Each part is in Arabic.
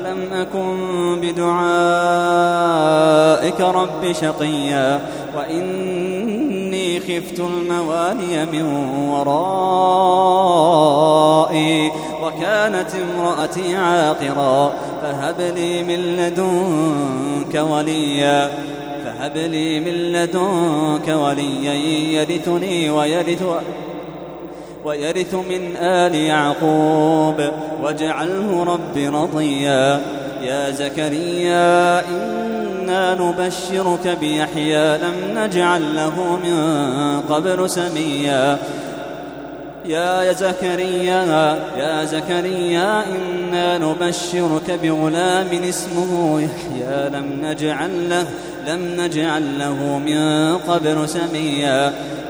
ولم أكن بدعائك رب شقيا وإني خفت الموالي من ورائي وكانت امرأتي عاقرا فهب لي من لدنك وليا فهب لي من لدنك وليا يرثني ويرث ويرث من آل يعقوب. واجعله رب رضيا. يا زكريا إنا نبشرك بيحيى. لم نجعل له من قبل سميا. يا زكريا يا زكريا إنا نبشرك بغلام اسمه يحيى. لم نجعل له لم نجعل له من قبل سميا.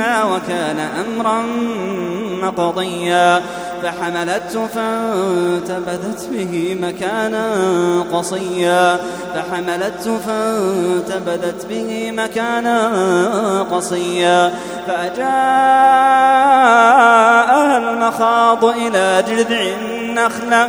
وكان أمرا مقضيا فحملته فانتبذت به مكانا قصيا. فحملته فانتبذت به مكانا قصيا. فأجاءها المخاض إلى جذع النخلة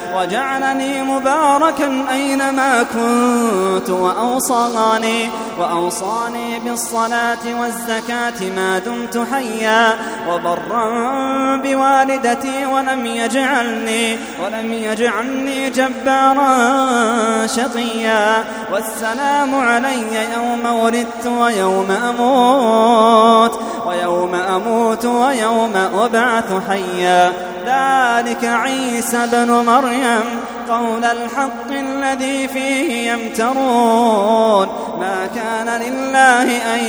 وجعلني مباركا أينما كنت وأوصاني وأوصاني بالصلاة والزكاة ما دمت حيا وبرا بوالدتي ولم يجعلني ولم يجعلني جبارا شقيا. والسلام علي يوم ولدت ويوم أموت ويوم أموت ويوم أبعث حيا. ذلك عيسى بن مريم قول الحق الذي فيه يمترون. ما كان لله أن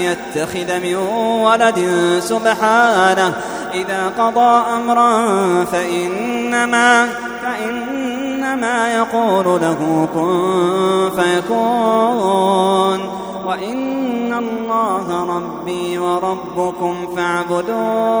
يتخذ من ولد سبحانه. إذا قضى أمرا فإنما فإنما يقول له كن فيكون. وإن الله ربي وربكم فاعبدوه.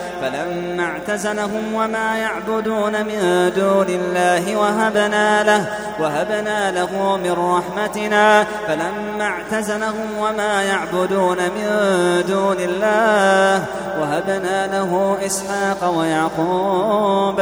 فلما اعتزلهم وما يعبدون من دون الله وهبنا له وهبنا له من رحمتنا. فلما اعتزلهم وما يعبدون من دون الله وهبنا له إسحاق ويعقوب.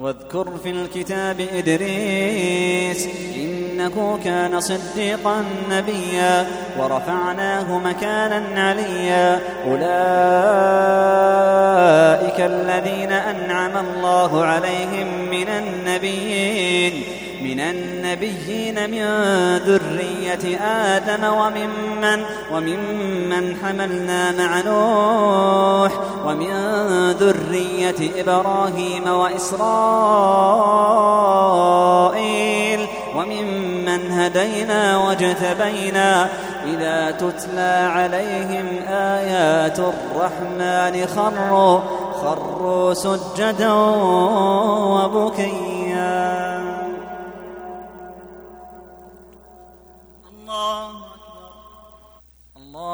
واذكر في الكتاب إدريس إنه كان صديقا نبيا ورفعناه مكانا عليا. أولئك الذين أنعم الله عليهم من النبيين. من النبيين من ذرية آدم وممن وممن حملنا مع نوح ومن ذرية إبراهيم وإسرائيل وممن هدينا واجتبينا إذا تتلى عليهم آيات الرحمن خروا خروا سجدا وبكيا.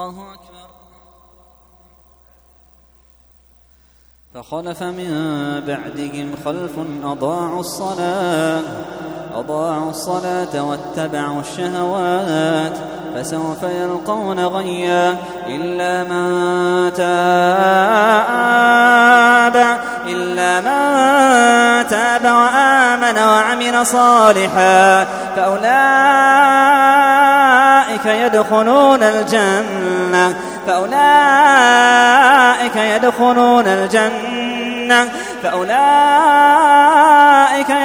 الله أكبر. فخلف من بعدهم خلف أضاعوا الصلاة أضاعوا الصلاة واتبعوا الشهوات فسوف يلقون غيا إلا من تاب إلا من تاب وآمن وعمل صالحا فأولئك يدخلون الجنة فأولئك يدخلون الجنة فأولئك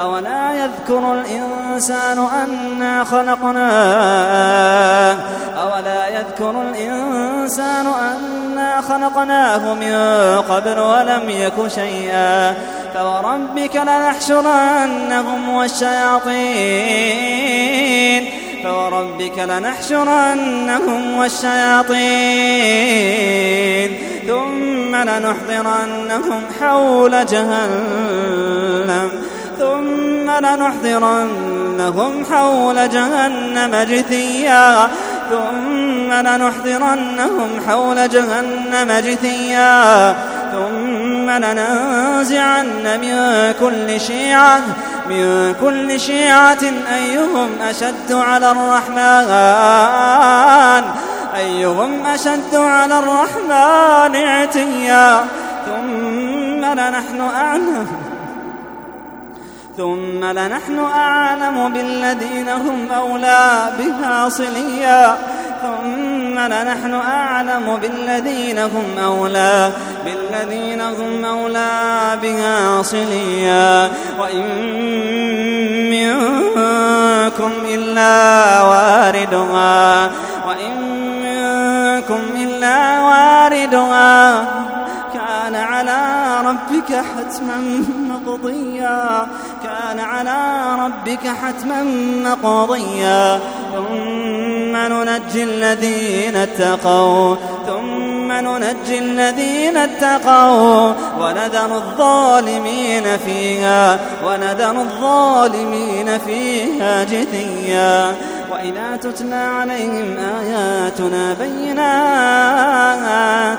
أولا يذكر الإنسان أنا خلقناه أولا يذكر الإنسان أنا خلقناه من قبل ولم يك شيئا؟ فوربك لنحشرنهم والشياطين. فوربك لنحشرنهم والشياطين. ثم لنحضرنهم حول جهنم. ثم لنحضرنهم حول جهنم جثيا. ثم لنحضرنهم حول جهنم جثيا. ثم لننزعن من كل شيعة من كل شيعة أيهم أشد على الرحمن. أيهم أشد على الرحمن عتيا ثم لنحن أعلم. ثم لنحن أعلم بالذين هم أولى بها صليا. ثم لنحن أعلم بالذين هم أولى بالذين هم أولى بها صليا. وإن منكم إلا واردها وإن منكم إلا واردها. كان على ربك حتما. مقضيا. كان على ربك حتما مقضيا. ثم ننجي الذين اتقوا. ثم ننجي الذين اتقوا. ونذر الظالمين فيها. ونذر الظالمين فيها جثيا. وإذا تتلى عليهم آياتنا بينات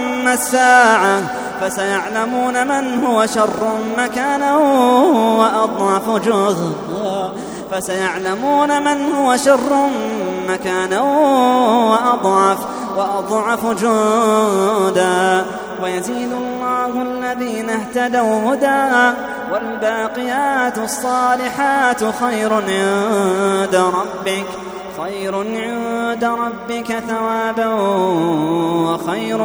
الساعة فسيعلمون من هو شر مكانا وأضعف جهدا فسيعلمون من هو شر مكانا وأضعف وأضعف جندا. ويزيد الله الذين اهتدوا هدى والباقيات الصالحات خير عند ربك. خير عند ربك ثوابا وخير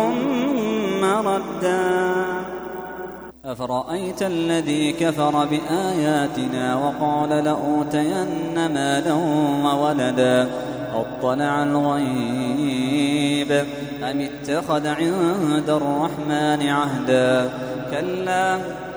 مردا. أفرأيت الذي كفر بآياتنا وقال لأوتين مالا وولدا؟ أطلع الغيب. أم اتخذ عند الرحمن عهدا؟ كلا.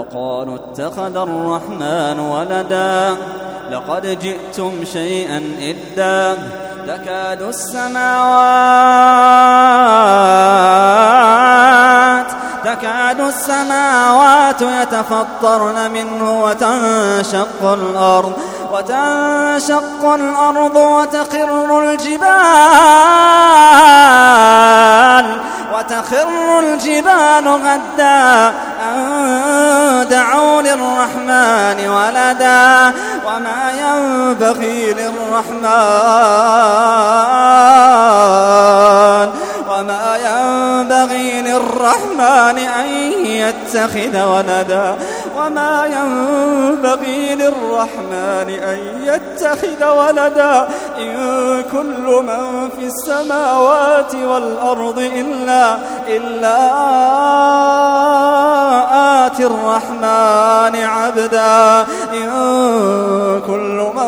وقالوا اتخذ الرحمن ولدا. لقد جئتم شيئا إدا تكاد السماوات تكاد السماوات يتفطرن منه وتنشق الأرض وتنشق الأرض وتخر الجبال. وتخر الجبال غدا. أن دعوا للرحمن ولدا وما ينبغي للرحمن وما ينبغي للرحمن أن يتخذ ولدا. وما ينبغي للرحمن أن يتخذ ولدا إن كل من في السماوات والأرض إلا إلا آتي الرحمن عبدا. إن كل من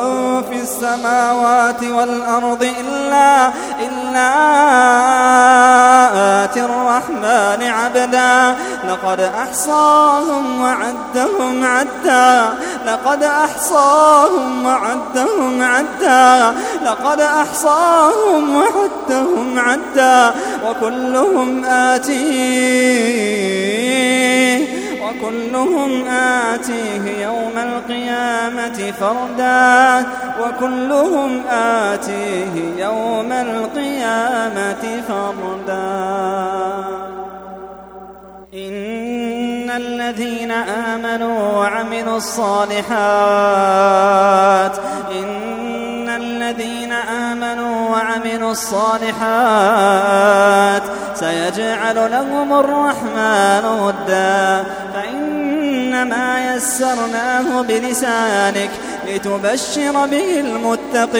السماوات والأرض إلا إلا آتي الرحمن عبدا. لقد أحصاهم وعدهم عدا. لقد أحصاهم وعدهم عدا. لقد أحصاهم وعدهم عدا. وكلهم آتيه وكلهم آتيه يوم القيامة فردا وكلهم آتيه يوم القيامة فردا. إن الذين آمنوا وعملوا الصالحات إن الذين آمنوا وعملوا الصالحات سيجعل لهم الرحمن ودا. فإنما يسرناه بلسانك لتبشر به المتقين.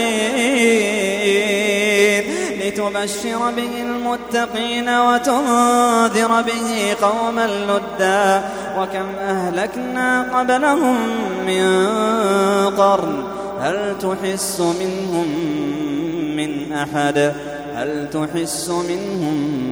لتبشر به المتقين وتنذر به قوما لدا. وكم أهلكنا قبلهم من قرن. هل تحس منهم من أحد؟ هل تحس منهم من